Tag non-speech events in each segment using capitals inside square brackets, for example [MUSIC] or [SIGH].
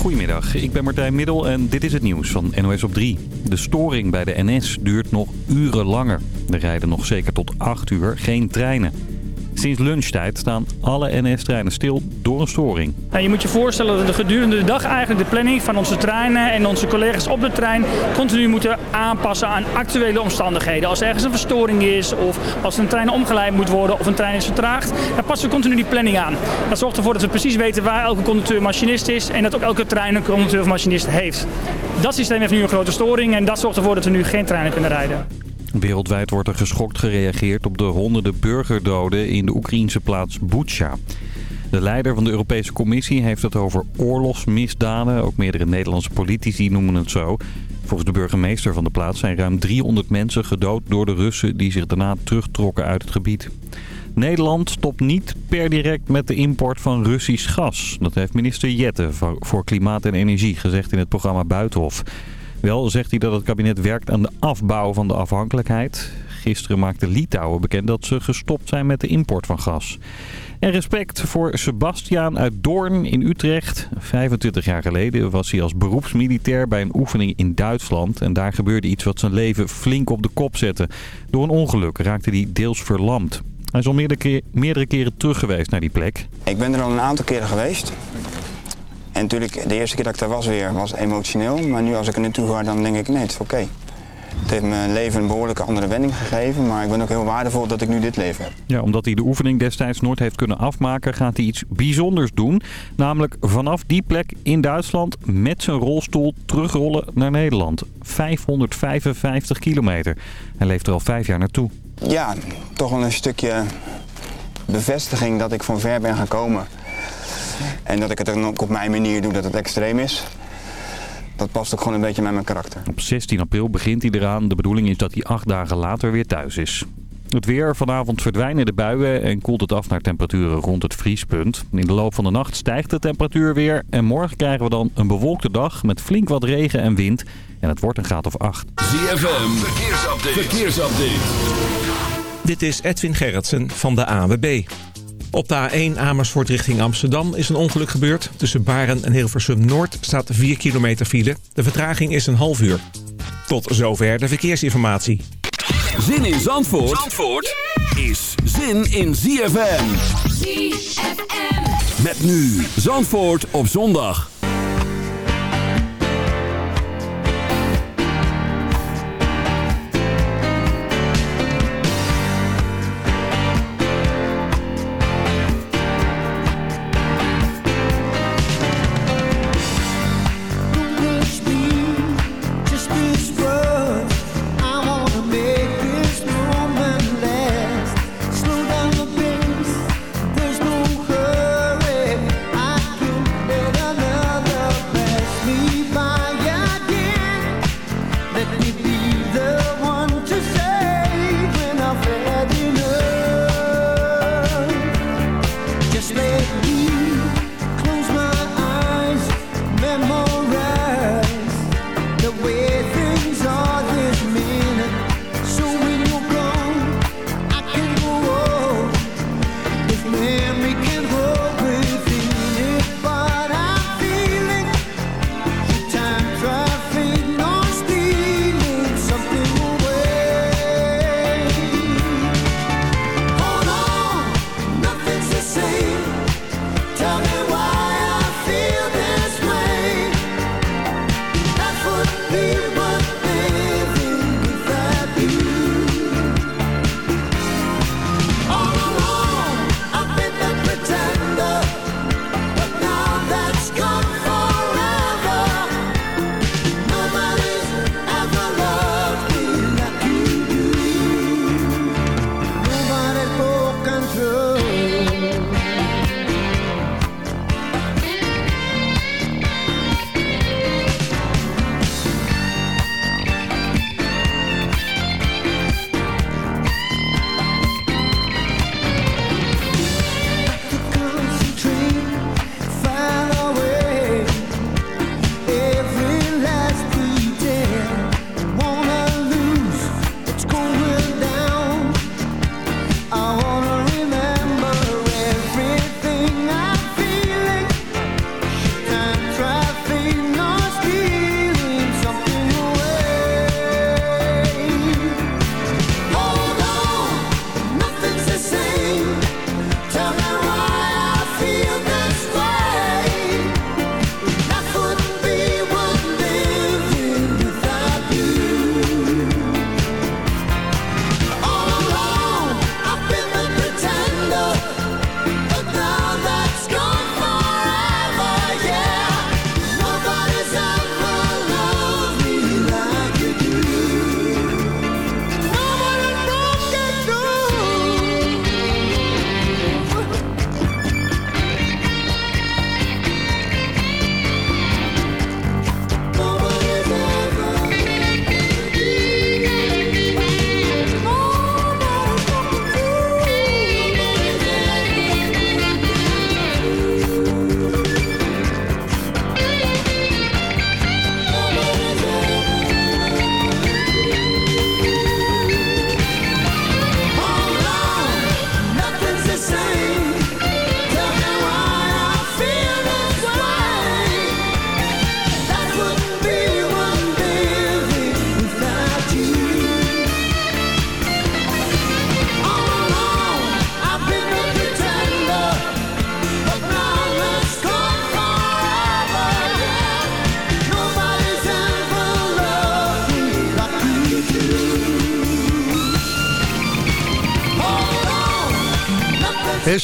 Goedemiddag, ik ben Martijn Middel en dit is het nieuws van NOS op 3. De storing bij de NS duurt nog uren langer. Er rijden nog zeker tot 8 uur geen treinen. Sinds lunchtijd staan alle NS-treinen stil door een storing. je moet je voorstellen dat we gedurende de dag eigenlijk de planning van onze treinen en onze collega's op de trein continu moeten aanpassen aan actuele omstandigheden. Als er ergens een verstoring is of als een trein omgeleid moet worden of een trein is vertraagd, dan passen we continu die planning aan. Dat zorgt ervoor dat we precies weten waar elke conducteur machinist is en dat ook elke trein een conducteur of machinist heeft. Dat systeem heeft nu een grote storing en dat zorgt ervoor dat we nu geen treinen kunnen rijden. Wereldwijd wordt er geschokt gereageerd op de honderden burgerdoden in de Oekraïense plaats Butsja. De leider van de Europese Commissie heeft het over oorlogsmisdaden. Ook meerdere Nederlandse politici noemen het zo. Volgens de burgemeester van de plaats zijn ruim 300 mensen gedood door de Russen... die zich daarna terugtrokken uit het gebied. Nederland stopt niet per direct met de import van Russisch gas. Dat heeft minister Jette voor Klimaat en Energie gezegd in het programma Buitenhof. Wel zegt hij dat het kabinet werkt aan de afbouw van de afhankelijkheid. Gisteren maakte Litouwen bekend dat ze gestopt zijn met de import van gas. En respect voor Sebastiaan uit Doorn in Utrecht. 25 jaar geleden was hij als beroepsmilitair bij een oefening in Duitsland. En daar gebeurde iets wat zijn leven flink op de kop zette. Door een ongeluk raakte hij deels verlamd. Hij is al meerdere, meerdere keren terug geweest naar die plek. Ik ben er al een aantal keren geweest. En natuurlijk, de eerste keer dat ik daar was weer, was emotioneel. Maar nu als ik er naartoe ga, dan denk ik, nee, het is oké. Het heeft mijn leven een behoorlijke andere wending gegeven. Maar ik ben ook heel waardevol dat ik nu dit leven heb. Ja, omdat hij de oefening destijds nooit heeft kunnen afmaken, gaat hij iets bijzonders doen. Namelijk vanaf die plek in Duitsland met zijn rolstoel terugrollen naar Nederland. 555 kilometer. Hij leeft er al vijf jaar naartoe. Ja, toch wel een stukje bevestiging dat ik van ver ben gekomen. En dat ik het dan ook op mijn manier doe, dat het extreem is. Dat past ook gewoon een beetje met mijn karakter. Op 16 april begint hij eraan. De bedoeling is dat hij acht dagen later weer thuis is. Het weer. Vanavond verdwijnen de buien en koelt het af naar temperaturen rond het vriespunt. In de loop van de nacht stijgt de temperatuur weer. En morgen krijgen we dan een bewolkte dag met flink wat regen en wind. En het wordt een graad of 8. ZFM. Verkeersupdate. Verkeersupdate. Dit is Edwin Gerritsen van de AWB. Op de A1 Amersfoort richting Amsterdam is een ongeluk gebeurd. Tussen Baren en Hilversum Noord staat 4 kilometer file. De vertraging is een half uur. Tot zover de verkeersinformatie. Zin in Zandvoort, Zandvoort is zin in ZFM. ZFM. Met nu Zandvoort op zondag.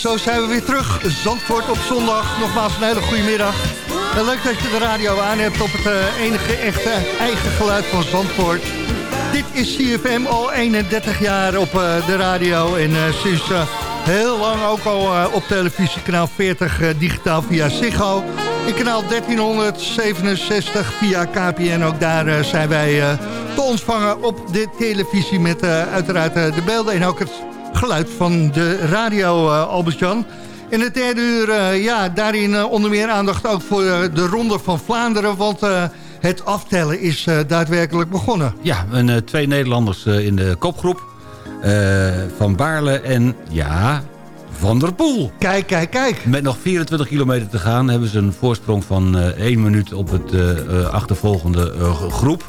Zo zijn we weer terug. Zandvoort op zondag. Nogmaals een hele goede middag. Leuk dat je de radio aan hebt op het uh, enige echte eigen geluid van Zandvoort. Dit is CFM al 31 jaar op uh, de radio. En uh, sinds heel lang ook al op televisie. Kanaal 40 digitaal via Ziggo. In kanaal 1367 via KPN. Ook daar zijn wij te ontvangen op de televisie. Met uiteraard de beelden en ook het geluid van de radio, uh, Albert-Jan. In het derde uur, uh, ja, daarin uh, onder meer aandacht ook voor de Ronde van Vlaanderen. Want het aftellen is daadwerkelijk begonnen. Ja, en, twee Nederlanders in de kopgroep. van Baarle en, ja, Van der Poel. Kijk, kijk, kijk. Met nog 24 kilometer te gaan hebben ze een voorsprong van 1 minuut op het achtervolgende groep.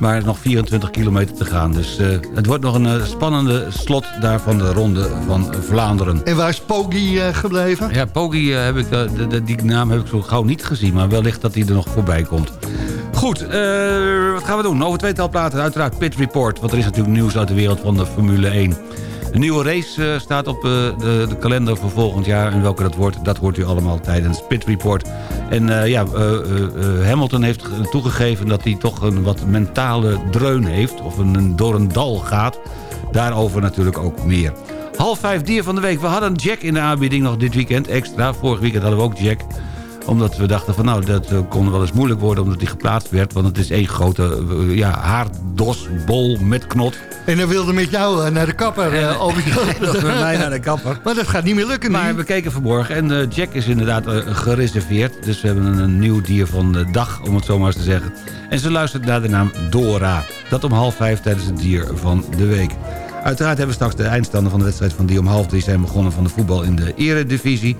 Maar nog 24 kilometer te gaan. Dus uh, het wordt nog een uh, spannende slot daar van de ronde van Vlaanderen. En waar is Poggi uh, gebleven? Ja, Poggi heb ik, de, de, die naam heb ik zo gauw niet gezien. Maar wellicht dat hij er nog voorbij komt. Goed, wat gaan we doen? Over twee platen uiteraard Pit Report. Want er is natuurlijk nieuws uit de wereld van de Formule 1. Een nieuwe race uh, staat op uh, de, de, kalender voor volgend jaar. En welke dat wordt, dat hoort u allemaal tijdens Pit Report. En uh, ja, Hamilton heeft toegegeven dat hij toch een wat mentale dreun heeft. Of een, door een dal gaat. Daarover natuurlijk ook meer. Half vijf dier van de week. We hadden Jack in de aanbieding nog dit weekend extra. Vorig weekend hadden we ook Jack omdat we dachten van nou, dat kon wel eens moeilijk worden omdat hij geplaatst werd. Want het is één grote ja, haardosbol met knot. En dan wilde met jou eh, naar de kapper, uh, [LAUGHS] met mij naar de kapper. Maar dat gaat niet meer lukken Maar we keken vanmorgen en uh, Jack is inderdaad gereserveerd. Dus we hebben een, nieuw dier van de dag, om het zo maar eens te zeggen. En ze luistert naar de naam Dora. Dat om half vijf tijdens het dier van de week. Uiteraard hebben we straks de eindstanden van de wedstrijd van die om half drie zijn begonnen van de voetbal in de eredivisie.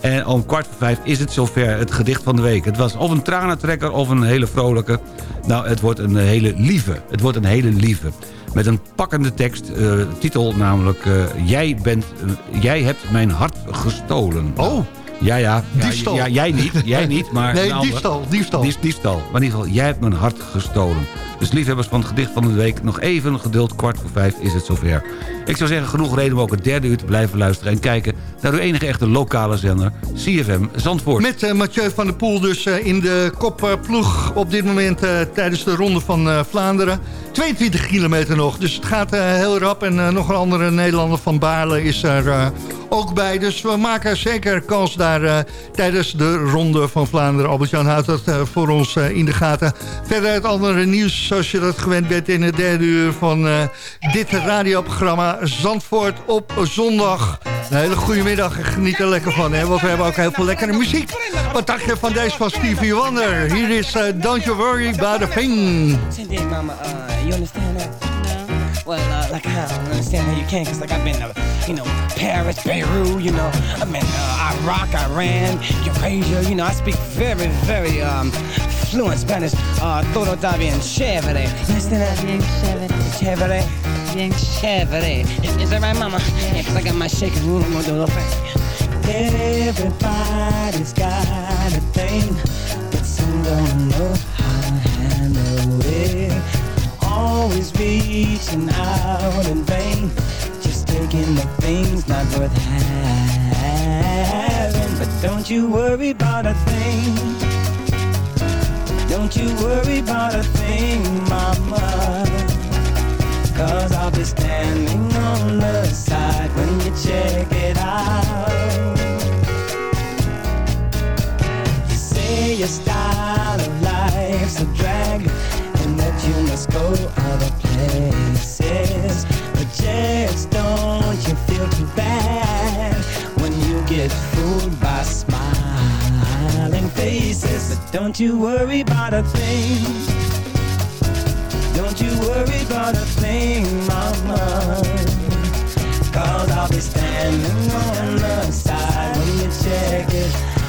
En om kwart voor vijf is het zover het gedicht van de week. Het was of een tranentrekker of een hele vrolijke. Nou, het wordt een hele lieve. Het wordt een hele lieve. Met een pakkende tekst, uh, titel namelijk... Uh, jij, bent, uh, jij hebt mijn hart gestolen. Oh. Ja, ja. Diefstal. Ja, jij niet, jij niet, maar... [LAUGHS] Nee, diefstal, diefstal. diefstal. Maar in ieder geval, jij hebt mijn hart gestolen. Dus liefhebbers van het gedicht van de week, nog even geduld. Kwart voor vijf is het zover. Ik zou zeggen, genoeg reden om ook het derde uur te blijven luisteren... en kijken naar uw enige echte lokale zender, CFM Zandvoort. Met uh, Mathieu van der Poel dus uh, in de kopploeg op dit moment... Uh, tijdens de Ronde van Vlaanderen. 22 kilometer nog, dus het gaat heel rap. En nog een andere Nederlander van Baarle is er ook bij. Dus we maken zeker kans daar tijdens de Ronde van Vlaanderen. Albert-Jan houdt dat voor ons in de gaten. Verder het andere nieuws zoals je dat gewend bent in het derde uur van dit radioprogramma Zandvoort op zondag. Een hele goede middag en geniet er lekker van, hè? want we hebben ook heel veel lekkere muziek. Wat dacht je van deze van Stevie Wonder? Hier is uh, Don't You Worry About a Thing. mama, uh, you understand that? Well, uh, like I don't understand how you can, cause like I've been to, you know, Paris, Beirut, you know, I've been uh, Iraq, Iran, Eurasia, you know, I speak very, very um, fluent Spanish. Uh, todo está bien chévere. That? Bien chévere. Chévere. Bien chévere. Is, is that right, mama? Yeah, I got my shaking room, do a little. Everybody's got a thing, but some don't know how to handle it. Always reaching out in vain, just taking the things not worth having. But don't you worry about a thing. Don't you worry about a thing, mama. Cause I'll be standing on the side when you check it out. You say your style of life's a drag and that you must go other places. But just don't you feel too bad when you get fooled by smiling faces. But don't you worry about a thing. Don't you worry about a thing, mama. Cause I'll be standing on the side when you check it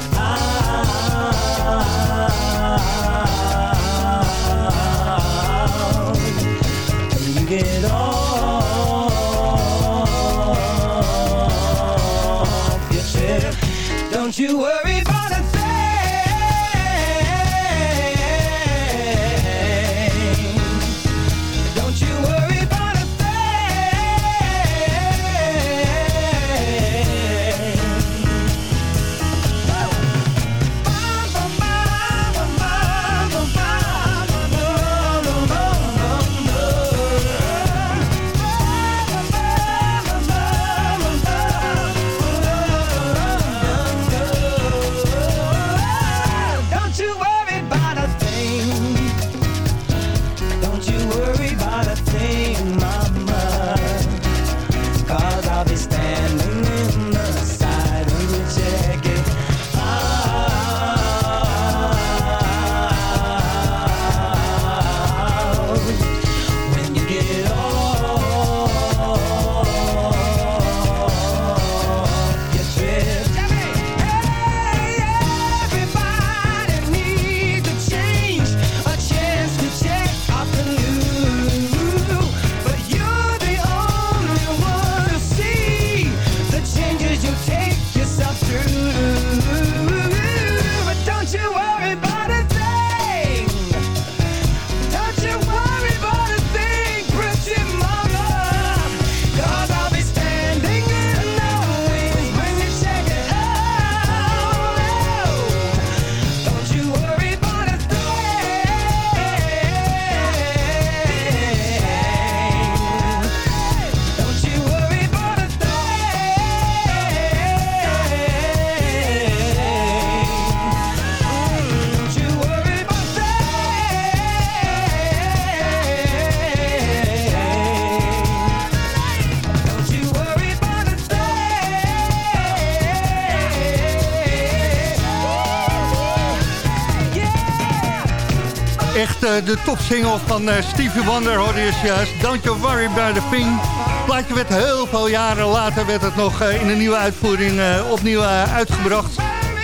de topsingle van uh, Stevie Wonder hoorde je juist. Don't you worry about the thing. Het plaatje werd heel veel jaren later werd het nog uh, in een nieuwe uitvoering opnieuw uitgebracht.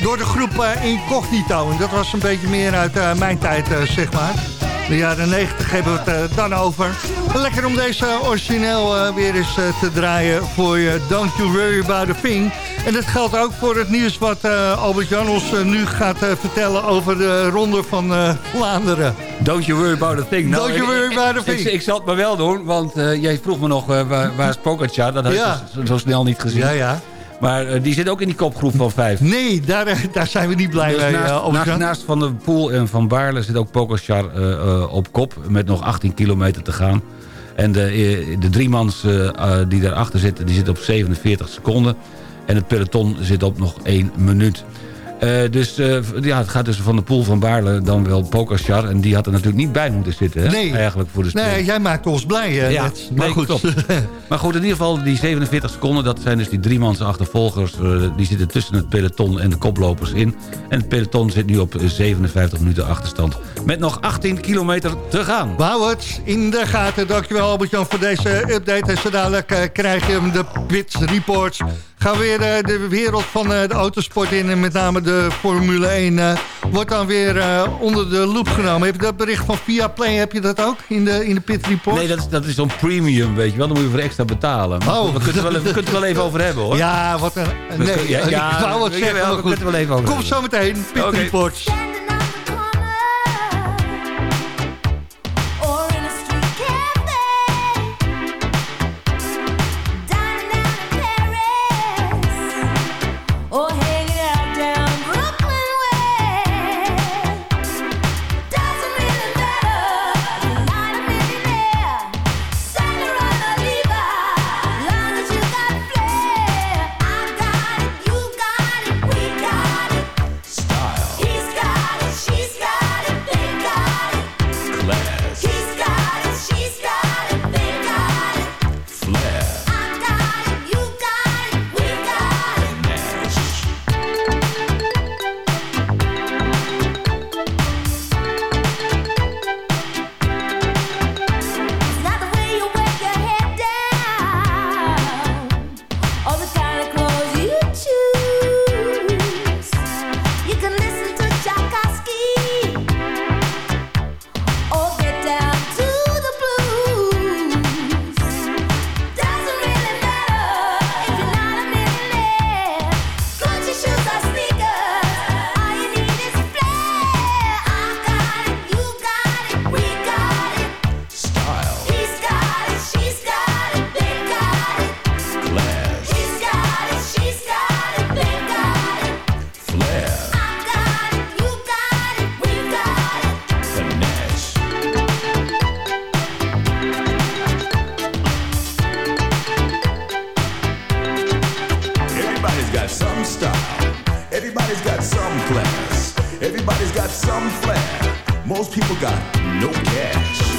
Door de groep Incognito. Dat was een beetje meer uit mijn tijd, zeg maar. De jaren 90 hebben we het dan over. Lekker om deze origineel weer eens te draaien voor je Don't You Worry About a Thing. En dat geldt ook voor het nieuws wat Albert-Jan ons uh, nu gaat vertellen over de ronde van Vlaanderen. Don't you worry about a thing. Nou, Don't you worry about a thing. Ik, ik, zal het maar wel doen, want jij vroeg me nog waar, waar is Pogacar? Dat had ja. ik zo, zo, snel niet gezien. Ja, ja. Maar die zit ook in die kopgroep van vijf. Nee, daar, daar zijn we niet blij dus mee. Naast, naast, naast, Van der Poel en Van Baarle zit ook Pogacar op kop. Met nog 18 kilometer te gaan. En de, de driemans die daarachter zitten, die zitten op 47 seconden. En het peloton zit op nog één minuut. Uh, dus uh, ja, het gaat dus van de pool van Baarle dan wel Pokerchar. En die had er natuurlijk niet bij moeten zitten. Hè? Nee. Eigenlijk voor de Nee, jij maakt ons blij. Hè, ja, maar nee, goed. [LAUGHS] maar goed, in ieder geval die 47 seconden. Dat zijn dus die driemans achtervolgers. Uh, die zitten tussen het peloton en de koplopers in. En het peloton zit nu op 57 minuten achterstand. Met nog 18 kilometer te gaan. Wauw het in de gaten. Dankjewel Albert-Jan voor deze update. En zo dadelijk krijg je hem de Pits Reports gaan we weer uh, de wereld van uh, de autosport in. En met name de Formule 1 uh, wordt dan weer onder de loep genomen. Heb je dat bericht van Viaplay, heb je dat ook in de, in de pit report? Nee, dat is, dat is zo'n premium, weet je wel. Dan moet je voor extra betalen. Maar oh. we kunnen het wel, we kunnen wel even over hebben, hoor. Ja, wat een... Nee, ja, ja, ik wou wat zeggen, we kunnen het wel even over Kom zo meteen, pit okay. reports. style. Everybody's got some class. Everybody's got some flair. Most people got no cash.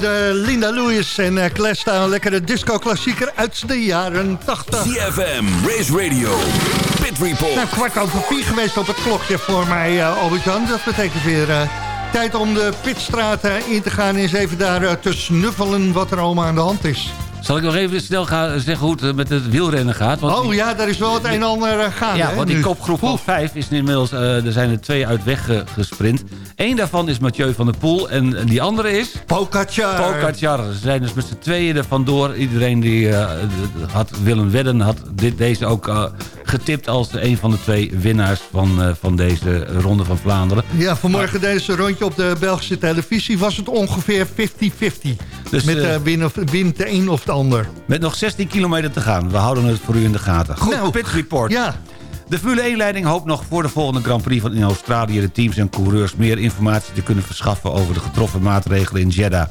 De Linda Lewis en uh, Clash staan een lekkere disco-klassieker uit de jaren 80. CFM, Race Radio, Pit Report. Nou, kwart over vier geweest op het klokje voor mij, uh, Albert-Jan. Dat betekent weer uh, tijd om de pitstraat in te gaan... en eens even daar te snuffelen wat er allemaal aan de hand is. Zal ik nog even snel gaan zeggen hoe het eh, met het wielrennen gaat? Want Oh die- ja, daar is wel het een en ander eh, gaande. Ja, hè, want die nu. kopgroep van vijf is inmiddels... eh, er zijn er twee uit weg ge- gesprint. Eén daarvan is Mathieu van der Poel en die andere is... Pogacar. Pogacar. Ze zijn dus met z'n tweeën er vandoor. Iedereen die eh, had willen wedden... had dit, deze ook eh, getipt als een van de twee winnaars... van, eh, van deze Ronde van Vlaanderen. Ja, vanmorgen deden ze een rondje op de Belgische televisie. Was het ongeveer 50-50. Dus, Met win of, wint de een of de ander. Met nog 16 kilometer te gaan. We houden het voor u in de gaten. Goed, Nou, Pit Report. Ja, De Formule 1-leiding hoopt nog voor de volgende Grand Prix van in Australië... de teams en coureurs meer informatie te kunnen verschaffen... over de getroffen maatregelen in Jeddah.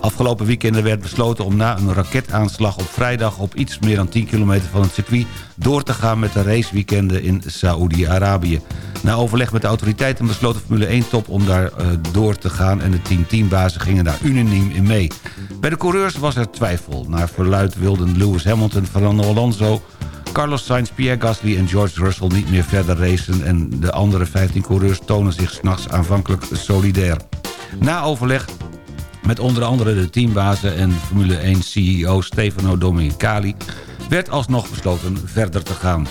Afgelopen weekend werd besloten om na een raketaanslag op vrijdag... op iets meer dan 10 kilometer van het circuit... door te gaan met de raceweekenden in Saoedi-Arabië. Na overleg met de autoriteiten besloot de Formule 1-top om daar eh, door te gaan... en de team-teambazen gingen daar unaniem in mee. Bij de coureurs was er twijfel. Naar verluid wilden Lewis Hamilton, Fernando Alonso... Carlos Sainz, Pierre Gasly en George Russell niet meer verder racen... en de andere 15 coureurs tonen zich s'nachts aanvankelijk solidair. Na overleg met onder andere de teambazen en Formule 1 CEO Stefano Domenicali... werd alsnog besloten verder te gaan.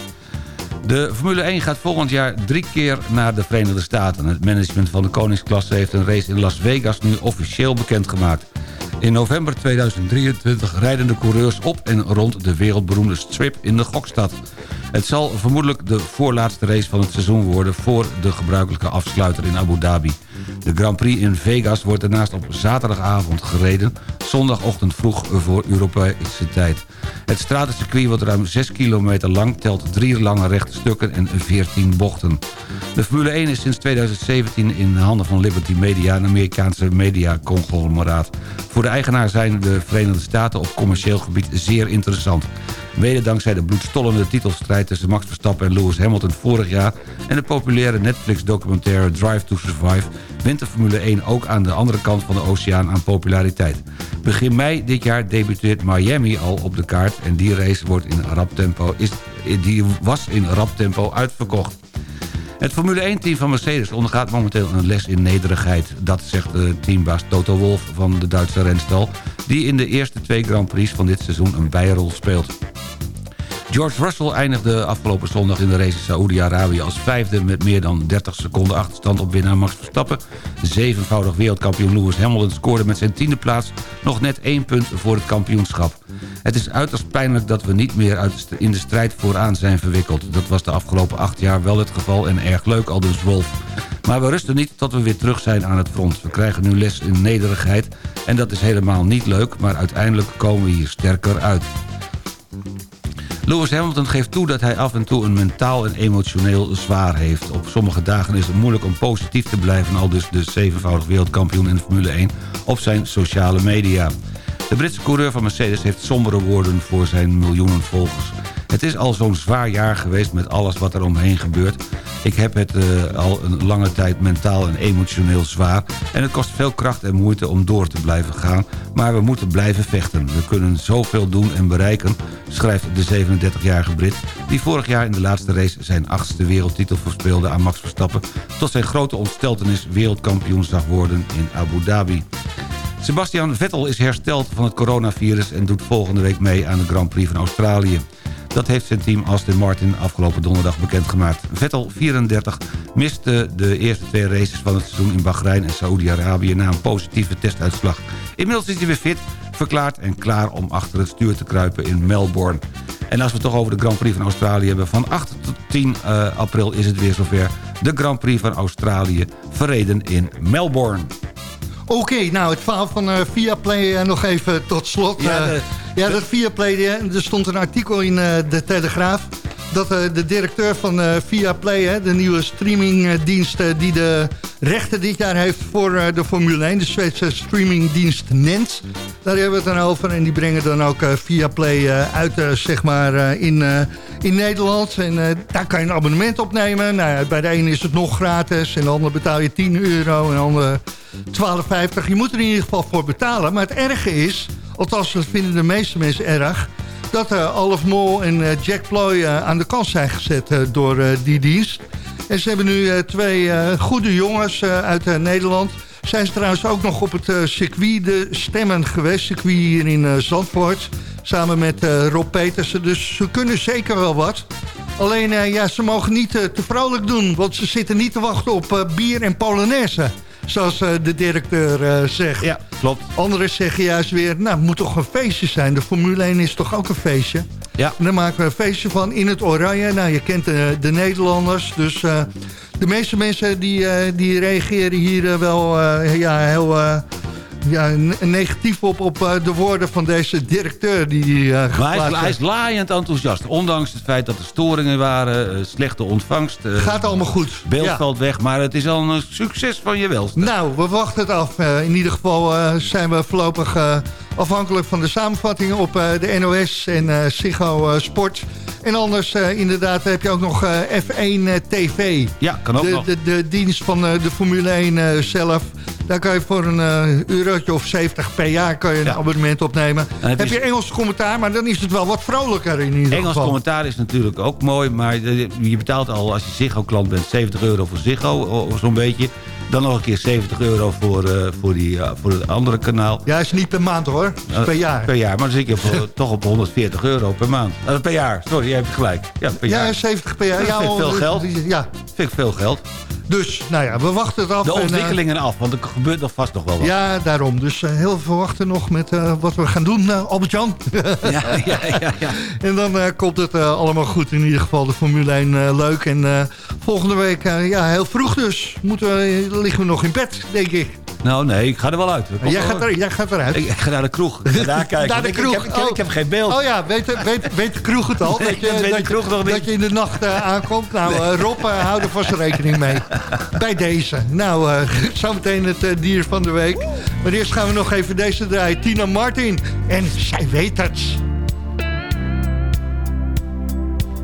De Formule 1 gaat volgend jaar drie keer naar de Verenigde Staten. Het management van de koningsklasse heeft een race in Las Vegas nu officieel bekendgemaakt. In november 2023 rijden de coureurs op en rond de wereldberoemde strip in de Gokstad. Het zal vermoedelijk de voorlaatste race van het seizoen worden... voor de gebruikelijke afsluiter in Abu Dhabi. De Grand Prix in Vegas wordt daarnaast op zaterdagavond gereden... zondagochtend vroeg voor Europese tijd. Het stratencircuit wordt ruim 6 kilometer lang... telt drie lange rechte stukken en 14 bochten. De Formule 1 is sinds 2017 in handen van Liberty Media... een Amerikaanse mediaconglomeraat. Voor de eigenaar zijn de Verenigde Staten op commercieel gebied zeer interessant. Mede dankzij de bloedstollende titelstrijd tussen Max Verstappen en Lewis Hamilton vorig jaar... en de populaire Netflix-documentaire Drive to Survive... wint de Formule 1 ook aan de andere kant van de oceaan aan populariteit. Begin mei dit jaar debuteert Miami al op de kaart... en die race wordt in rap tempo, is, die was in rap tempo uitverkocht. Het Formule 1-team van Mercedes ondergaat momenteel een les in nederigheid. Dat zegt de teambaas Toto Wolff van de Duitse renstal... die in de eerste twee Grand Prix van dit seizoen een bijrol speelt. George Russell eindigde afgelopen zondag in de race in Saoedi-Arabië als vijfde... met meer dan 30 seconden achterstand op winnaar Max Verstappen. Zevenvoudig wereldkampioen Lewis Hamilton scoorde met zijn tiende plaats... nog net één punt voor het kampioenschap. Het is uiterst pijnlijk dat we niet meer uit in de strijd vooraan zijn verwikkeld. Dat was de afgelopen acht jaar wel het geval en erg leuk, al dus Wolf. Maar we rusten niet tot we weer terug zijn aan het front. We krijgen nu les in nederigheid en dat is helemaal niet leuk... maar uiteindelijk komen we hier sterker uit. Lewis Hamilton geeft toe dat hij af en toe een mentaal en emotioneel zwaar heeft. Op sommige dagen is het moeilijk om positief te blijven... al dus de zevenvoudig wereldkampioen in Formule 1 op zijn sociale media. De Britse coureur van Mercedes heeft sombere woorden voor zijn miljoenen volgers. Het is al zo'n zwaar jaar geweest met alles wat er omheen gebeurt. Ik heb het eh, al een lange tijd mentaal en emotioneel zwaar... en het kost veel kracht en moeite om door te blijven gaan... maar we moeten blijven vechten. We kunnen zoveel doen en bereiken, schrijft de 37-jarige Brit... die vorig jaar in de laatste race zijn achtste wereldtitel verspeelde aan Max Verstappen... tot zijn grote ontsteltenis wereldkampioen zag worden in Abu Dhabi. Sebastian Vettel is hersteld van het coronavirus... en doet volgende week mee aan de Grand Prix van Australië. Dat heeft zijn team Aston Martin afgelopen donderdag bekendgemaakt. Vettel, 34, miste de eerste twee races van het seizoen in Bahrein en Saoedi-Arabië... na een positieve testuitslag. Inmiddels is hij weer fit, verklaard en klaar om achter het stuur te kruipen in Melbourne. En als we het toch over de Grand Prix van Australië hebben... van 8 tot 10 eh, april is het weer zover. De Grand Prix van Australië, verreden in Melbourne. Oké, nou het verhaal van eh Viaplay eh, nog even tot slot. Ja, Ja, de- ja dat Viaplay, eh, er stond een artikel in eh, de Telegraaf... dat eh, de directeur van Viaplay, de nieuwe streamingdienst... die de rechten dit jaar heeft voor de Formule 1... de Zweedse streamingdienst Nens, daar hebben we het dan over. En die brengen dan ook Viaplay uit, zeg maar, in, in Nederland. En daar kan je een abonnement opnemen. Nou, ja, bij de ene is het nog gratis en de andere betaal je 10 euro... en de andere 12,50. Je moet er in ieder geval voor betalen. Maar het erge is, althans dat vinden de meeste mensen erg... dat uh, Olaf Mol en uh, Jack Ploy uh, aan de kant zijn gezet door die dienst. En ze hebben nu twee goede jongens uit Nederland... Zijn ze trouwens ook nog op het circuit de stemmen geweest. Circuit hier in Zandvoort. Samen met Rob Petersen. Dus ze kunnen zeker wel wat. Alleen, ja, ze mogen niet te vrolijk doen. Want ze zitten niet te wachten op bier en Polonaise zoals de directeur zegt. Ja, klopt. Anderen zeggen juist weer, nou, het moet toch een feestje zijn. De Formule 1 is toch ook een feestje? Ja. En daar maken we een feestje van in het oranje. Nou, je kent de, de Nederlanders, dus... Uh, de meeste mensen die, uh, die reageren hier uh, wel ja, heel ja, negatief op, op de woorden van deze directeur. Die, die, maar hij is, hij is laaiend enthousiast. Ondanks het feit dat er storingen waren, slechte ontvangst. Gaat allemaal goed. Beeld weg, maar het is al een succes van je welste. Nou, we wachten het af. in ieder geval zijn we voorlopig Afhankelijk van de samenvattingen op eh, de NOS en Ziggo Sport. En anders inderdaad heb je ook nog F1 TV. Ja, kan ook de, nog. De, de, dienst van de Formule 1 zelf. Daar kan je voor een eurotje of 70 per jaar kan je een abonnement opnemen. Heb je Engels commentaar, maar dan is het wel wat vrolijker in ieder Engels commentaar is natuurlijk ook mooi. Maar je betaalt al, als je Ziggo-klant bent, 70 euro voor Ziggo, zo'n beetje. Dan nog een keer 70 euro voor, uh, voor, die, uh, voor het andere kanaal. Ja, is niet per maand hoor. Is per jaar. Per jaar, maar dan zit je [LAUGHS] toch op 140 euro per maand. Uh, per jaar, sorry, je hebt gelijk. Ja, per ja jaar. 70 per jaar. Ja, vind ik veel geld. Ja. Vind ik veel geld. Dus, nou ja, we wachten het af. De ontwikkelingen en, af, want er gebeurt nog vast nog wel wat. Ja, daarom. Dus uh, heel veel wachten nog met uh, wat we gaan doen, Albert-Jan. [LAUGHS] ja, ja, ja, ja. [LAUGHS] En dan komt het allemaal goed. In ieder geval de Formule 1 leuk. En volgende week, ja, heel vroeg dus, moeten we, liggen we nog in bed, denk ik. Nou, nee, ik ga er wel uit. Jij gaat, er, jij gaat eruit? Ik, ik, ga naar de kroeg. Ik ga daar [LAUGHS] kijken. naar de kroeg. Ik, ik, heb, ik, heb, geen beeld. Oh ja, weet, weet, weet de kroeg het al? Nee, dat, je, weet dat, de kroeg je, nog niet. dat je in de nacht uh, aankomt? Nou, nee. uh, Rob, uh, hou er vast rekening mee. [LAUGHS] Bij deze. Nou, [LAUGHS] zometeen het dier van de week. Maar eerst gaan we nog even deze draaien. Tina Martin. En zij weet het.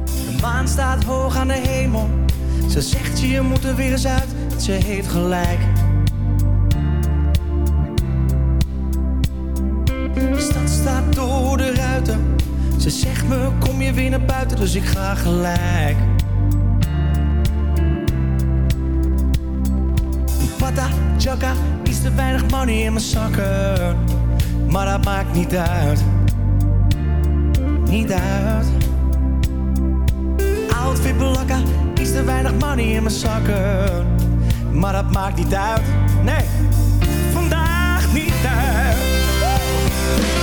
De maan staat hoog aan de hemel. Ze zegt je moet er weer eens uit. Ze heeft gelijk. De stad staat door de ruiten. Ze zegt me, kom je weer naar buiten, dus ik ga gelijk. Pata, chaka, iets te weinig money in mijn zakken. Maar dat maakt niet uit. Niet uit. Outfit iets te weinig money in mijn zakken. Maar dat maakt niet uit. Nee, vandaag niet uit.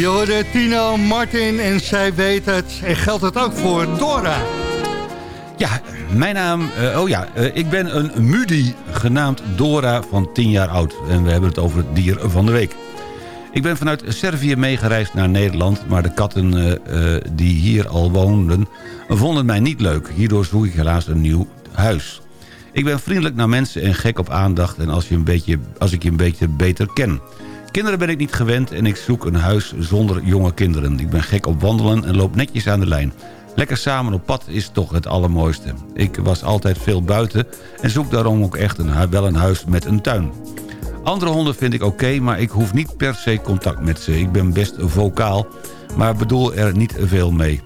Je hoorde Tino, Martin en zij weet het. En geldt het ook voor Dora. Ja, mijn naam... eh, oh ja, eh, ik ben een Mudi, genaamd Dora van 10 jaar oud. En we hebben het over het dier van de week. Ik ben vanuit Servië meegereisd naar Nederland... maar de katten eh, die hier al woonden vonden mij niet leuk. Hierdoor zoek ik helaas een nieuw huis. Ik ben vriendelijk naar mensen en gek op aandacht... en als, je een beetje, als ik je een beetje beter ken. Kinderen ben ik niet gewend en ik zoek een huis zonder jonge kinderen. Ik ben gek op wandelen en loop netjes aan de lijn. Lekker samen op pad is toch het allermooiste. Ik was altijd veel buiten en zoek daarom ook echt een, wel een huis met een tuin. Andere honden vind ik oké, maar ik hoef niet per se contact met ze. Ik ben best vocaal, maar bedoel er niet veel mee.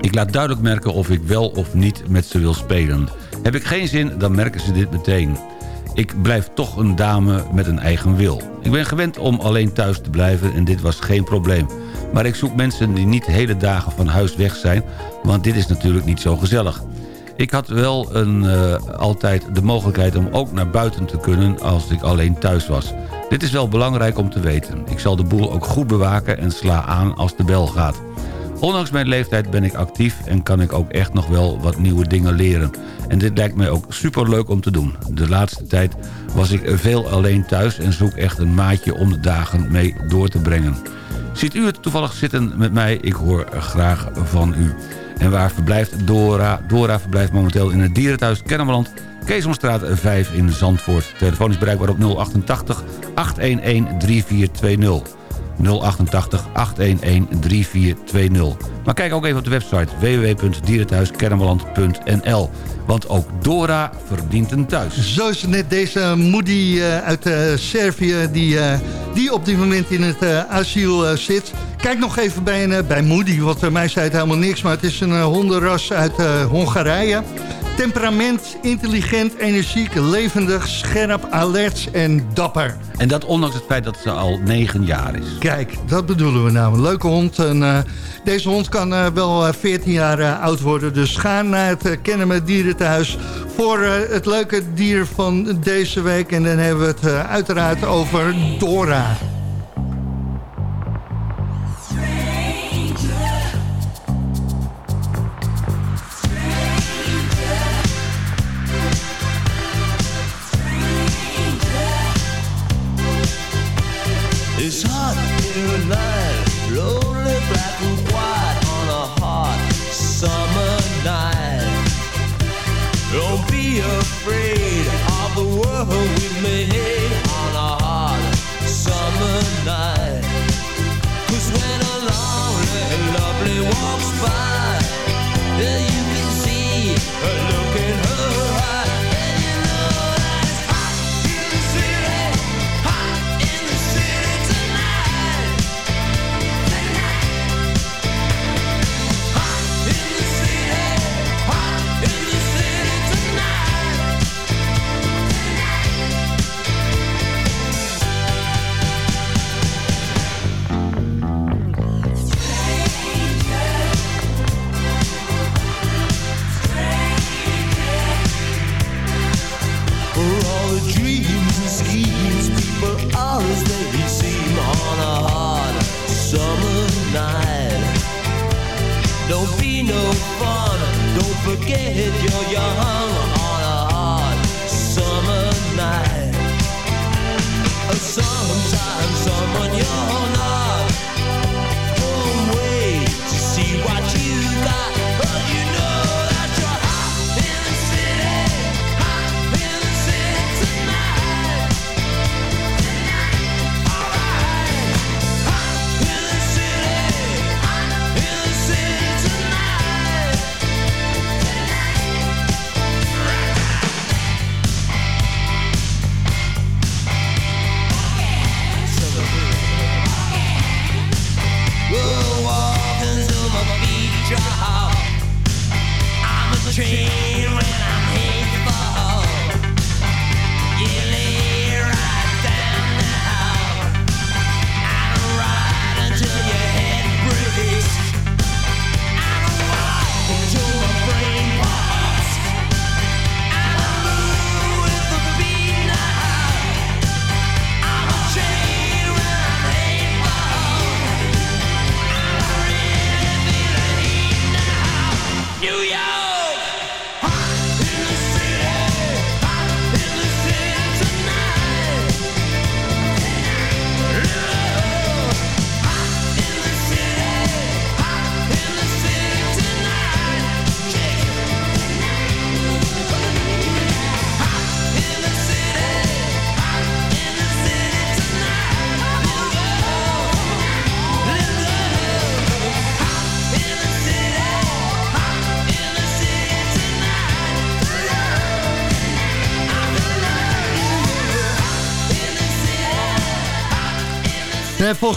Ik laat duidelijk merken of ik wel of niet met ze wil spelen. Heb ik geen zin, dan merken ze dit meteen. Ik blijf toch een dame met een eigen wil. Ik ben gewend om alleen thuis te blijven en dit was geen probleem. Maar ik zoek mensen die niet hele dagen van huis weg zijn... want dit is natuurlijk niet zo gezellig. Ik had wel een, eh, altijd de mogelijkheid om ook naar buiten te kunnen als ik alleen thuis was. Dit is wel belangrijk om te weten. Ik zal de boel ook goed bewaken en sla aan als de bel gaat. Ondanks mijn leeftijd ben ik actief en kan ik ook echt nog wel wat nieuwe dingen leren. En dit lijkt mij ook superleuk om te doen. De laatste tijd was ik veel alleen thuis en zoek echt een maatje om de dagen mee door te brengen. Ziet u het toevallig zitten met mij? Ik hoor graag van u. En waar verblijft Dora? Dora verblijft momenteel in het dierenthuis Kennemerland... Keesomstraat 5 in Zandvoort. Telefoon is bereikbaar op 088 811 3420. 088 811 3420. Maar kijk ook even op de website www.dierenthuiskennemerland.nl. Want ook Dora verdient een thuis. Zo is net deze Moody eh, uit eh, Servië... Die, eh, die op dit moment in het asiel zit. Kijk nog even bij, bij Moody, want eh, mij zei het helemaal niks... maar het is een hondenras uit Hongarije. Temperament, intelligent, energiek, levendig, scherp, alert en dapper. En dat ondanks het feit dat ze al 9 jaar is. Kijk, dat bedoelen we nou. Een leuke hond. En, eh, deze hond kan eh, wel eh, 14 jaar eh, oud worden. Dus ga naar het uh, Kennemer Dierentehuis voor eh, het leuke dier van deze week. En dan hebben we het uiteraard over Dora.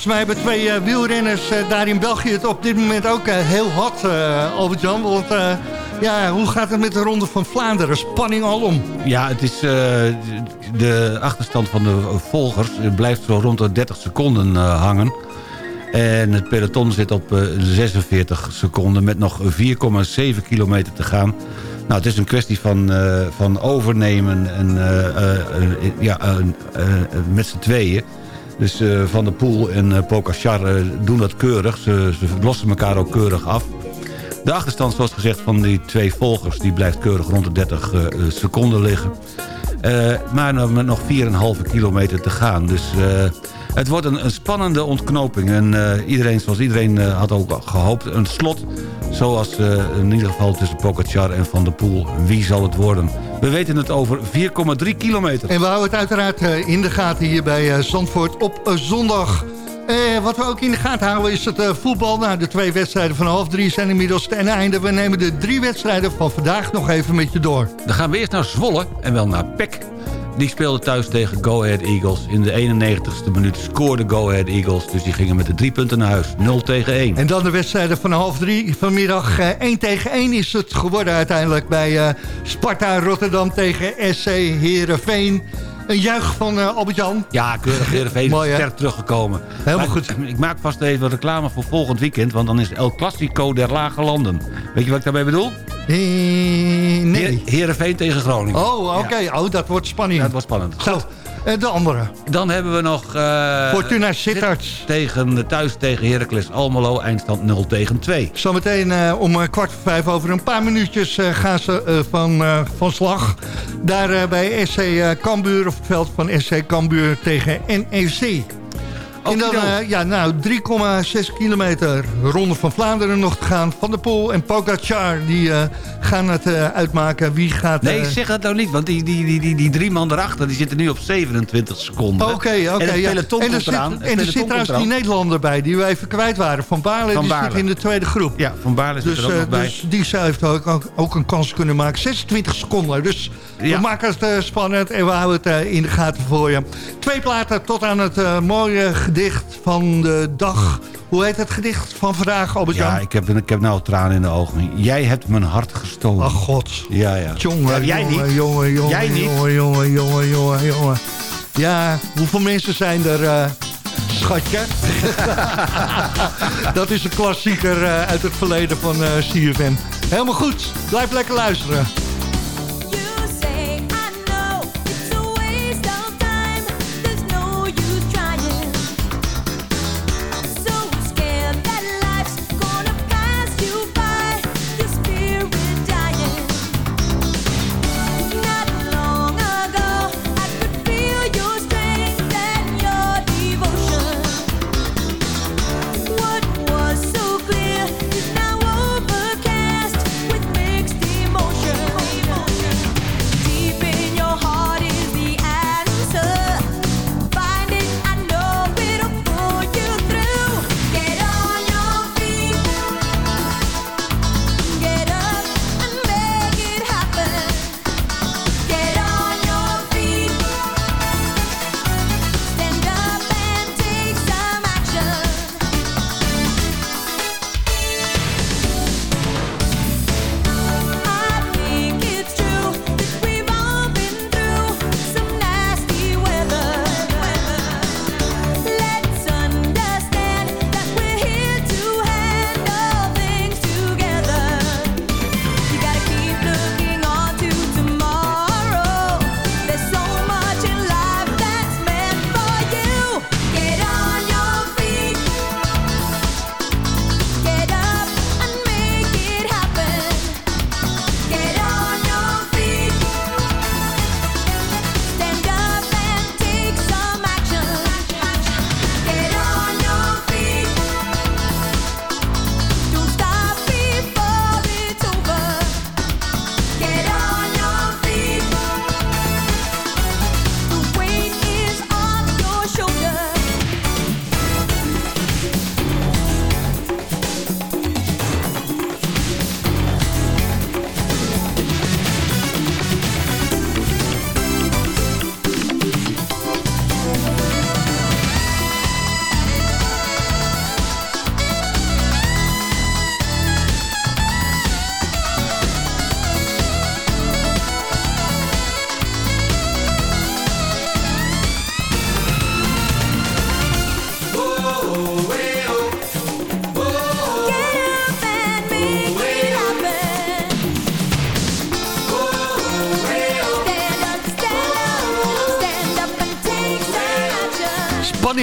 Volgens mij hebben twee eh, wielrenners eh, daar in België het op dit moment ook eh, heel hot, Albert-Jan. Want ja, hoe gaat het met de Ronde van Vlaanderen? Spanning alom. Ja, het is de achterstand van de volgers blijft zo rond de 30 seconden hangen. En het peloton zit op 46 seconden met nog 4,7 kilometer te gaan. Nou, het is een kwestie van, van overnemen en, ja, met z'n tweeën. Dus uh, Van der Poel en uh, Pogacar uh, doen dat keurig. Ze, lossen elkaar ook keurig af. De achterstand, zoals gezegd, van die twee volgers... die blijft keurig rond de 30 seconden liggen. maar met nog 4,5 kilometer te gaan. Dus het wordt een, spannende ontknoping. En iedereen, zoals iedereen had ook gehoopt... een slot zoals in ieder geval tussen Pogacar en Van der Poel. Wie zal het worden? We weten het over 4,3 kilometer. En we houden het uiteraard eh, in de gaten hier bij eh, Zandvoort op eh, zondag. wat we ook in de gaten houden is het voetbal. Nou, de twee wedstrijden van half drie zijn inmiddels ten einde. We nemen de drie wedstrijden van vandaag nog even met je door. Dan gaan we eerst naar Zwolle en wel naar PEC. Die speelde thuis tegen Go Ahead Eagles. In de 91ste minuut scoorde Go Ahead Eagles. Dus die gingen met de drie punten naar huis. 0 tegen 1. En dan de wedstrijden van half drie vanmiddag. 1 eh, tegen 1 is het geworden uiteindelijk bij uh, Sparta Rotterdam tegen SC Heerenveen. Een juich van uh, Albert-Jan. Ja, keurig Heerenveen is sterk teruggekomen. Helemaal goed. Ik maak vast even reclame voor volgend weekend... want dan is El Clasico der Lage Landen. Weet je wat ik daarmee bedoel? nee. Heerenveen tegen Groningen. Oh, oké. Oh, dat wordt spannend. dat wordt spannend. Goed. En de andere? Dan hebben we nog... Uh, Fortuna Sittard. Tegen, thuis tegen Heracles Almelo. Eindstand 0 tegen 2. Zometeen uh, om kwart voor vijf over een paar minuutjes uh, gaan ze van, van slag. Daar bij SC Cambuur, of het veld van SC Cambuur tegen NEC. En dan, uh, ja, nou, 3,6 kilometer Ronde van Vlaanderen nog te gaan. Van der Poel en Pogacar, die uh, gaan het uh, uitmaken. Wie gaat... Nee, zeg dat nou niet, want die, die, die, die, die drie man erachter... die zitten nu op 27 seconden. Oké, oké. En, ja. en er zit, en er zit trouwens die Nederlander bij, die we even kwijt waren. Van Baarle, die zit in de tweede groep. Ja, Van Baarle zit dus, er ook nog bij. Dus die zou heeft ook, ook, ook, een kans kunnen maken. 26 seconden, dus ja. we maken het spannend... en we houden het in de gaten voor je. Twee platen tot aan het mooie gedicht van de dag. Hoe heet het gedicht van vandaag, albert -Jan? Ja, ik heb, ik heb nou tranen in de ogen. Jij hebt mijn hart gestolen. Ach god. Ja, ja. Jongen, jij jongen, niet. Jongen, jongen, jij niet. Jongen, jongen, jongen, jongen, jongen. Ja, hoeveel mensen zijn er... Uh, schatje. [LAUGHS] dat is een klassieker uh, uit het verleden van uh, CFM. Helemaal goed. Blijf lekker luisteren.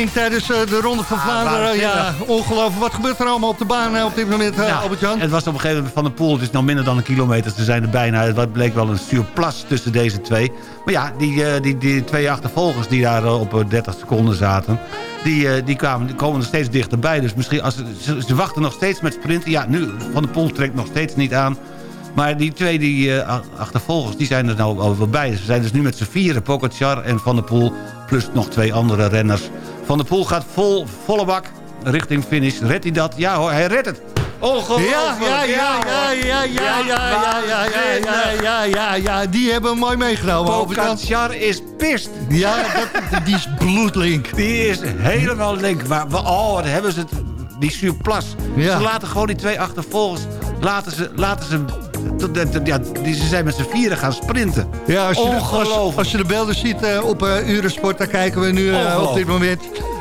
Tijdens eh, de Ronde van Vlaanderen. Ja, ongelooflijk. Wat gebeurt er allemaal op de baan eh, op dit moment, eh, Ja, Albert-Jan? Het was op een gegeven moment van de pool. Het is nou minder dan een kilometer. Ze zijn er bijna. Het bleek wel een surplus tussen deze twee. Maar ja, die, die, die twee achtervolgers die daar op eh, 30 seconden zaten... Die, die, kwamen, die komen er steeds dichterbij. Dus misschien als ze, wachten nog steeds met sprinten. Ja, nu Van de Poel trekt nog steeds niet aan. Maar die twee die, achtervolgers die zijn er nou al wel bij. Ze zijn dus nu met z'n vieren. Pogacar en Van der Poel. Plus nog twee andere renners. Van der Poel gaat vol, volle bak richting finish. Redt hij dat? Ja hoor, hij redt het. Ongelooflijk. Ja, ja, ja, ja, ja, ja, ja, ja, ja, ja, ja, ja, ja, ja, die hebben mooi meegenomen. Pogacar is pist. Ja, die is bloedlink. Die is helemaal link. Maar, oh, wat hebben ze het... Die surplus. Ze laten gewoon die twee achtervolgers... Laten ze... Laten ze ja, die, ze zijn met z'n vieren gaan sprinten. Ja, als je, de, als, je de beelden ziet eh, op eh Urensport, daar kijken we nu eh, op dit moment.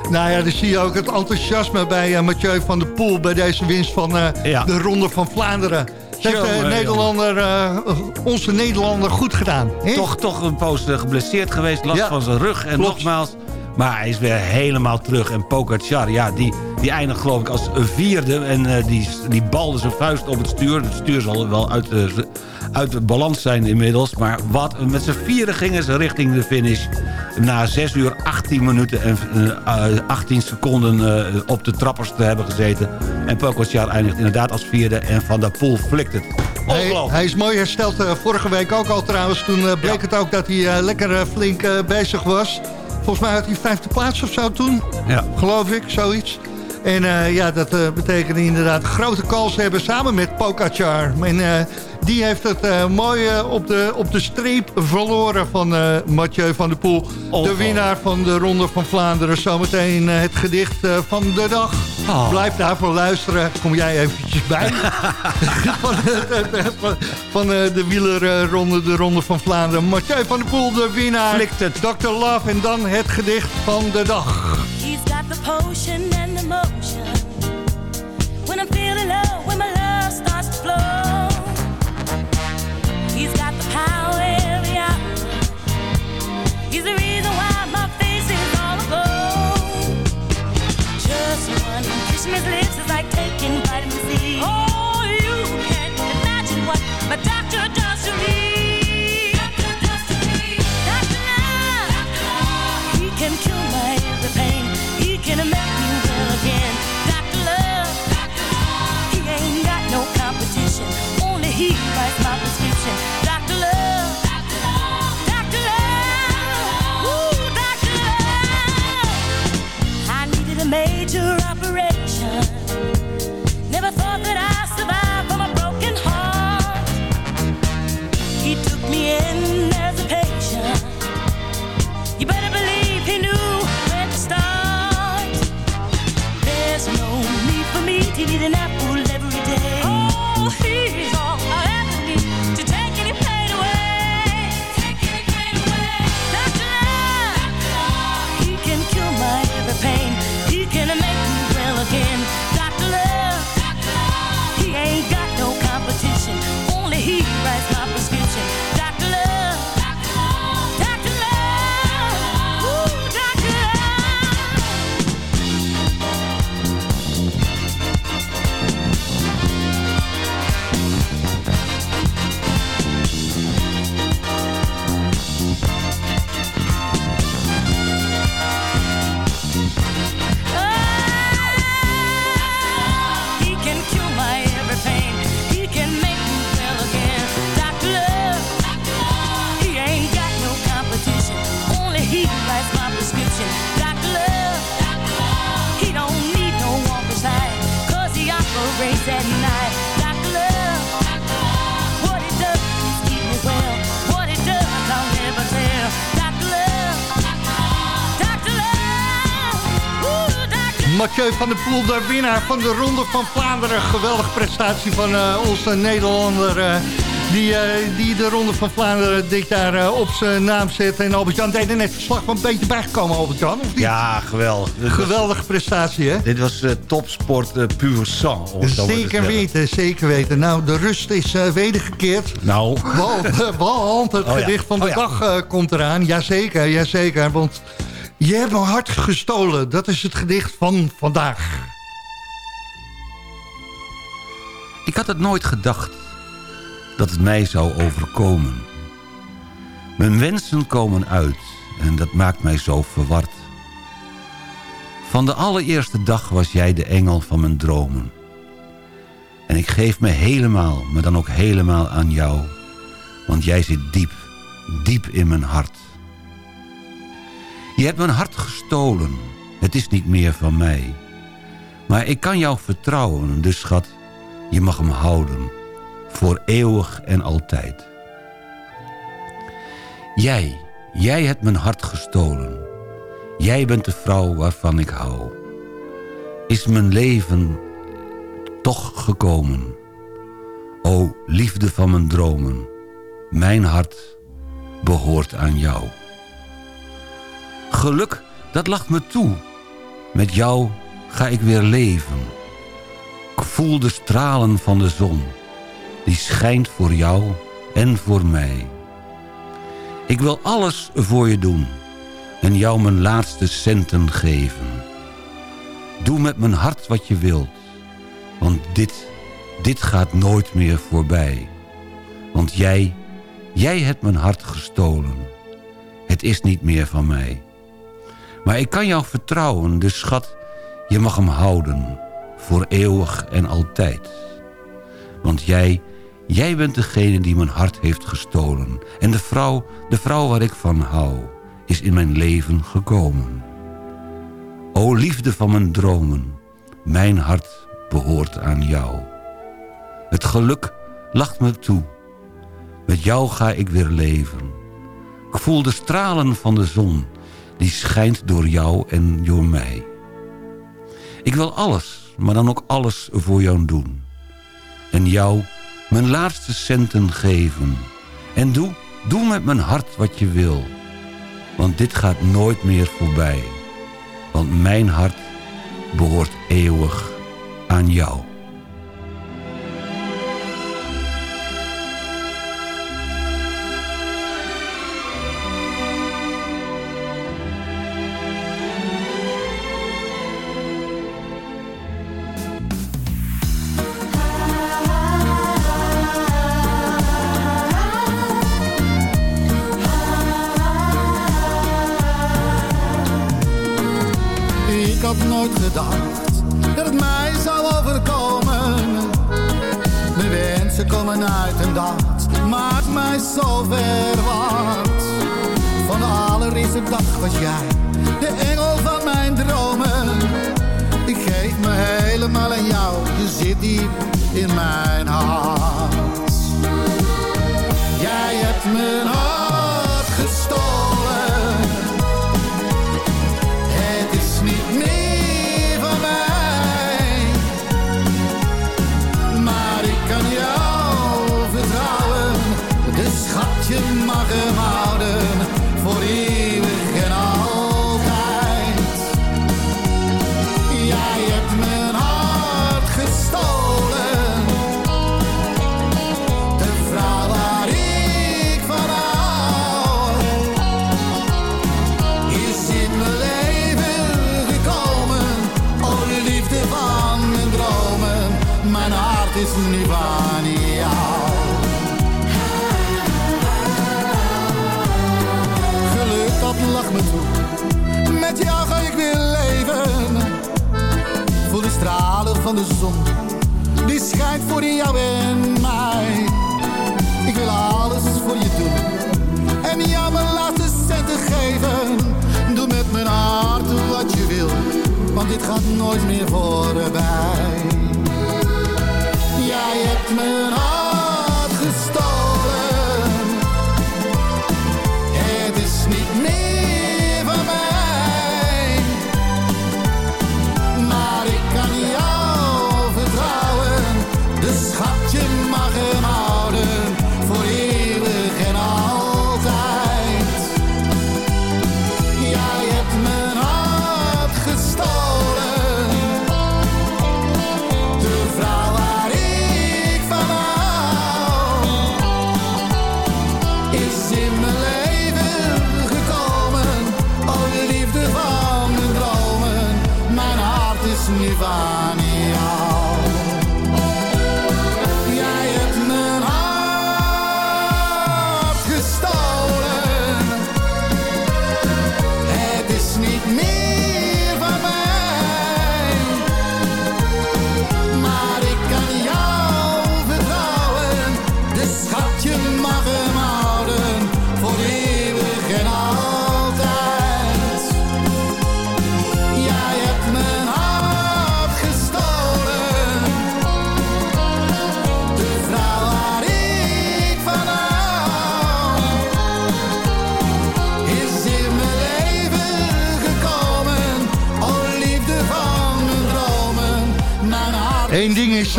Nou ja, dan zie je ook het enthousiasme bij Mathieu van der Poel... bij deze winst van Ja. de Ronde van Vlaanderen. Dat heeft de Jongen, Nederlander, onze Nederlander goed gedaan. Toch, toch een poos geblesseerd geweest. Last Ja. van zijn rug. En Klopt. nogmaals... Maar hij is weer helemaal terug. En Pogacar, ja, die, die eindigt geloof ik als vierde. En eh, die, die balde zijn vuist op het stuur. Het stuur zal wel uit, de, uit de balans zijn inmiddels. Maar wat, met z'n vieren gingen ze richting de finish. Na 6 uur 18 minuten en eh, eh, 18 seconden eh, op de trappers te hebben gezeten. En Pogacar eindigt inderdaad als vierde. En Van der Poel flikt het. Hij, is mooi hersteld eh, vorige week ook al trouwens. Toen eh, bleek Ja. het ook dat hij eh, lekker eh, flink eh, bezig was. Volgens mij had hij vijfde plaats of zo toen. Ja. Geloof ik, zoiets. En eh, ja, dat eh, betekende inderdaad grote kans hebben samen met Pogacar. En eh, die heeft het eh, mooi eh, op, de, op de streep verloren van eh, Mathieu van der Poel. De winnaar van de Ronde van Vlaanderen. Zometeen eh, het gedicht eh, van de dag. Oh. Blijf daarvoor luisteren. Kom jij eventjes bij. [LAUGHS] van eh, van, van eh, de wielerronde, de Ronde van Vlaanderen. Mathieu van der Poel, de winnaar. Flikt het. Dr. Love en dan het gedicht van de dag. The potion and the motion. When I'm feeling low, when my love starts to flow. He's got the power every hour. He's the reason why my face is all aglow. Just one kiss from his lips is like taking van der Poel, de winnaar van de Ronde van Vlaanderen. Geweldige prestatie van eh, onze Nederlander... eh, die, eh, die de Ronde van Vlaanderen dit jaar eh, op zijn naam zet. En Albert-Jan deed er net verslag van een beetje bijgekomen, Albert-Jan. of niet? Ja, geweldig. Geweldige prestatie, hè? Dit was topsport puur sang. Zeker weten, zeker weten. Nou, de rust is wedergekeerd. Nou, Want, want het Oh ja. gedicht van de Oh ja. dag komt eraan. Jazeker, jazeker. Want Je hebt mijn hart gestolen. Dat is het gedicht van vandaag. Ik had het nooit gedacht dat het mij zou overkomen. Mijn wensen komen uit en dat maakt mij zo verward. Van de allereerste dag was jij de engel van mijn dromen. En ik geef me helemaal, maar dan ook helemaal aan jou. Want jij zit diep, diep in mijn hart. Je hebt mijn hart gestolen. Het is niet meer van mij. Maar ik kan jou vertrouwen, dus schat, je mag hem houden. Voor eeuwig en altijd. Jij, jij hebt mijn hart gestolen. Jij bent de vrouw waarvan ik hou. Is mijn leven toch gekomen. O liefde van mijn dromen, mijn hart behoort aan jou. Geluk, dat lacht me toe. Met jou ga ik weer leven. Ik voel de stralen van de zon. Die schijnt voor jou en voor mij. Ik wil alles voor je doen. En jou mijn laatste centen geven. Doe met mijn hart wat je wilt. Want dit, dit gaat nooit meer voorbij. Want jij, jij hebt mijn hart gestolen. Het is niet meer van mij. Maar ik kan jou vertrouwen, dus schat, je mag hem houden. Voor eeuwig en altijd. Want jij, jij bent degene die mijn hart heeft gestolen. En de vrouw, de vrouw waar ik van hou, is in mijn leven gekomen. O liefde van mijn dromen, mijn hart behoort aan jou. Het geluk lacht me toe. Met jou ga ik weer leven. Ik voel de stralen van de zon. Die schijnt door jou en door mij. Ik wil alles, maar dan ook alles voor jou doen. En jou mijn laatste centen geven. En doe, doe met mijn hart wat je wil. Want dit gaat nooit meer voorbij. Want mijn hart behoort eeuwig aan jou.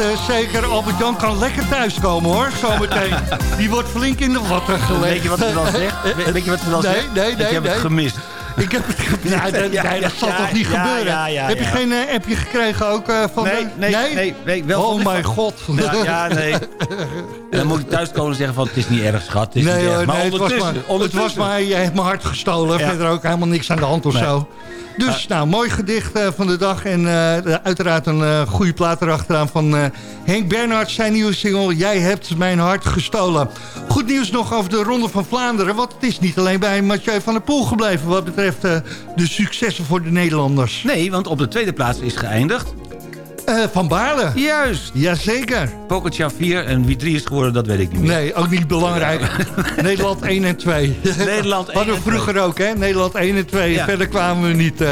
Eh, zeker, Albert-Jan kan lekker thuiskomen hoor, zometeen. [LAUGHS] Die wordt flink in de watten gelegd. Weet je wat ze dan zegt? We- [LAUGHS] Weet je wat ze dan nee, zegt? Nee, nee, Ik heb nee. het gemist. [LAUGHS] Ik heb het gemist. Nee, Ja, nee, dat zal ja, toch niet ja, gebeuren? heb je geen eh, appje gekregen ook eh, van... Nee, nee, nee, nee, wel oh mijn god. Ja, nee. En dan moet ik thuis komen en zeggen van het is niet erg schat. Het is nee niet erg. Maar het was ondertussen, maar, het was maar, je hebt mijn hart gestolen. Verder ook helemaal niks aan de hand of zo. Dus, nou, mooi gedicht eh, van de dag. En eh, uiteraard een eh, goede plaat erachteraan van Henk Bernhard. Zijn nieuwe single, Jij hebt mijn hart gestolen. Goed nieuws nog over de Ronde van Vlaanderen. Want het is niet alleen bij Mathieu van der Poel gebleven... wat betreft de successen voor de Nederlanders. Nee, want op de tweede plaats is geëindigd. Eh, van Baarle. Juist. Jazeker. Pogacar 4 en wie 3 is geworden, dat weet ik niet meer. Nee, ook niet belangrijk. [LAUGHS] Nederland 1 en 2. Nederland 1 [LAUGHS] Hadden we vroeger ook, hè? Nederland 1 en 2. Ja. Verder kwamen we niet. eh,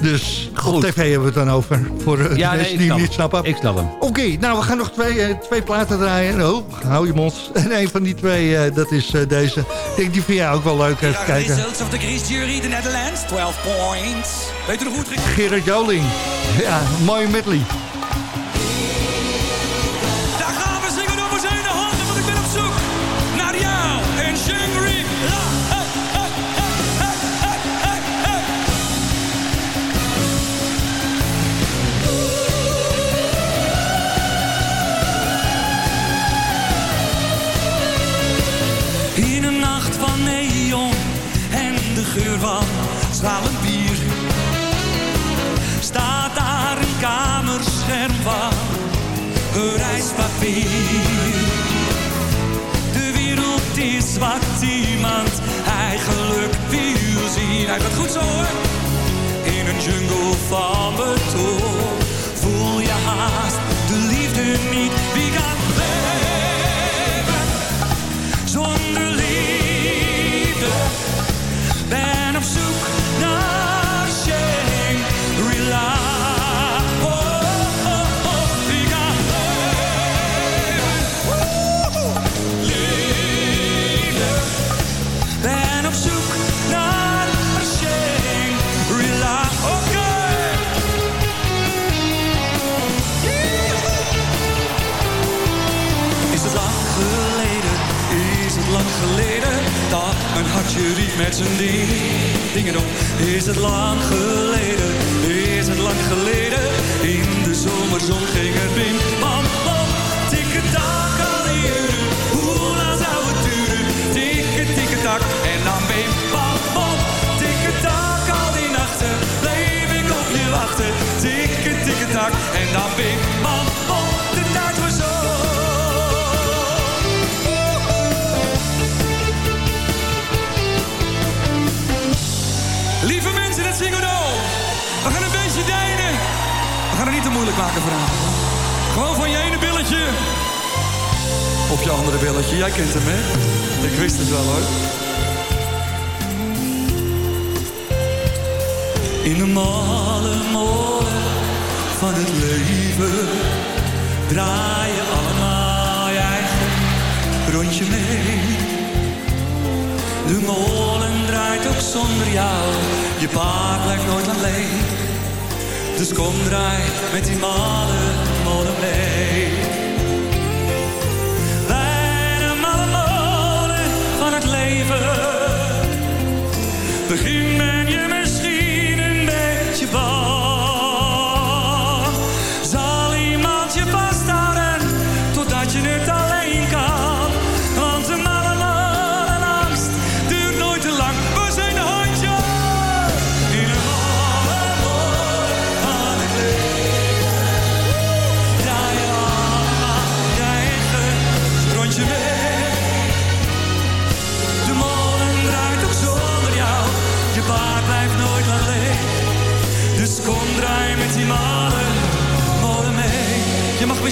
dus op Goed. tv hebben we het dan over. Voor eh, Ja, de nee, mensen ik die niet snappen. Ik snap hem. Oké, nou we gaan nog twee, eh, twee platen draaien. Oh, hou je mond. [LAUGHS] En een van die twee, eh, dat is eh, deze. Ik denk die vind jij ook wel leuk. Even kijken. Results of the Greece jury, the Netherlands, 12 points. Weet u nog goed? Gerard Joling. Ja, mooie medley. Van stralend bier staat daar een kamerscherm van reispapier. De wereld is wat iemand eigenlijk wil zien. Hij gaat goed zo hoor. In een jungle van beton voel je haast de liefde niet. Riep met zijn ding, dingen om Is het lang geleden, is het lang geleden? In de zomerzon ging het bim, bam, bam Tikke tak al uren, hoe lang zou het duren? Tikke, tikke tak, en dan bim, bam, bam Tikke tak. Al die nachten, bleef ik op je wachten. Tikke, tikke tak, en dan bim, bam, Op je andere billetje. Jij kent hem, hè? Ik wist het wel, hoor. In de malle molen van het leven draai je allemaal je eigen rondje mee. De molen draait ook zonder jou, je paard blijft nooit alleen. Dus kom draai met die malle molen mee. Leven. Begin ben je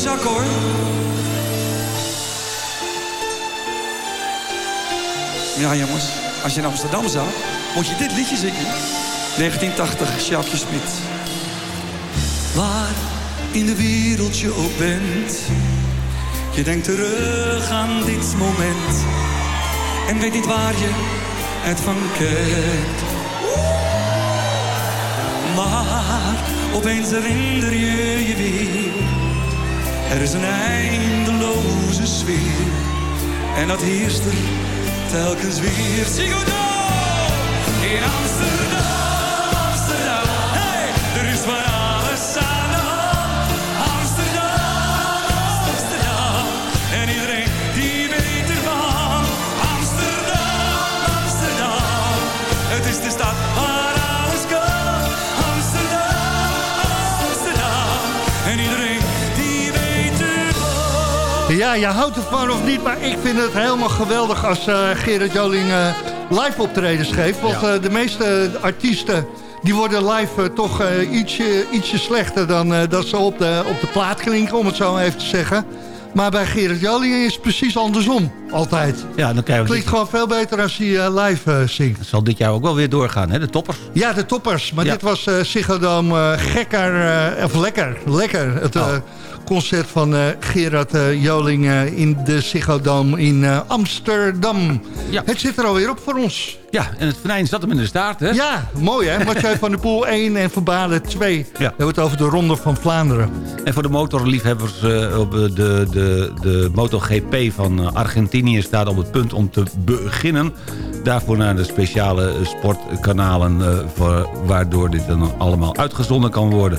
zak hoor. Ja jongens, als je in Amsterdam zou, moet je dit liedje zingen. 1980, Sjaapje Smit. Waar in de wereld je ook bent. Je denkt terug aan dit moment. En weet niet waar je het van kent. Maar opeens herinner je je weer. Er is een eindeloze sfeer. En dat heerst er telkens weer. Ja, je houdt ervan of niet, maar ik vind het helemaal geweldig als eh, Gerard Joling eh, live optredens geeft. Want eh, de meeste artiesten die worden live toch ietsje, ietsje slechter dan dat ze op de, op de plaat klinken, om het zo even te zeggen. Maar bij Gerard Joling is het precies andersom, altijd. Ja, dan krijgen we Klinkt gewoon veel beter als hij live zingt. Het zal dit jaar ook wel weer doorgaan, hè? De toppers. Ja, de toppers. Maar Ja. dit was Ziggo Dome eh, gekker, of lekker, lekker. Het Oh. Concert van eh, Gerard eh, Joling eh, in de Ziggo Dome in Amsterdam. Ja. Het zit er alweer op voor ons. Ja, en het venijn zat hem in de staart, hè? Ja, mooi hè. Mathieu van der Poel 1 en Van Baarle 2. Ja. We hebben het over de Ronde van Vlaanderen. En voor de motorliefhebbers op de, de, de MotoGP van Argentinië staat op het punt om te beginnen. Daarvoor naar de speciale sportkanalen voor, waardoor dit dan allemaal uitgezonden kan worden.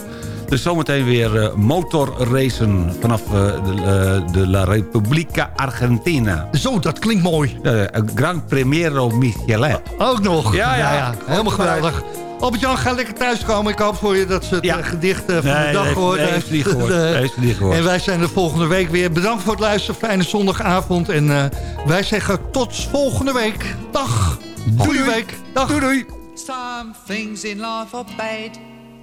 Dus zometeen weer eh, motorracen vanaf eh, de, eh, de La Repubblica Argentina. Zo, dat klinkt mooi. Eh, Gran Premiero Michelin. Ook nog. Ja, ja. Helemaal geweldig. Albert-Jan, ga lekker thuiskomen. Ik hoop voor je dat ze het Ja. gedicht van Nee, de dag gehoord nee, heeft hij niet gehoord. De- [LAUGHS] Nee, heeft hij niet gehoord. En wij zijn er volgende week weer. Bedankt voor het luisteren. Fijne zondagavond. En eh, wij zeggen tot volgende week. Dag. Goeie week. Dag. Doei, doei. Some things in life are bad.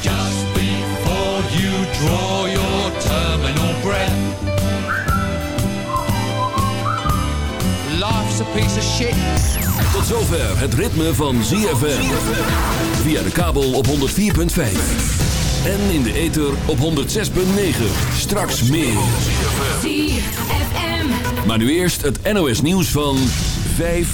Just before you draw your terminal breath. Life's a piece of shit. Tot zover het ritme van ZFM. Via de kabel op 104.5. En in de ether op 106.9. Straks meer. Maar nu eerst het NOS nieuws van 5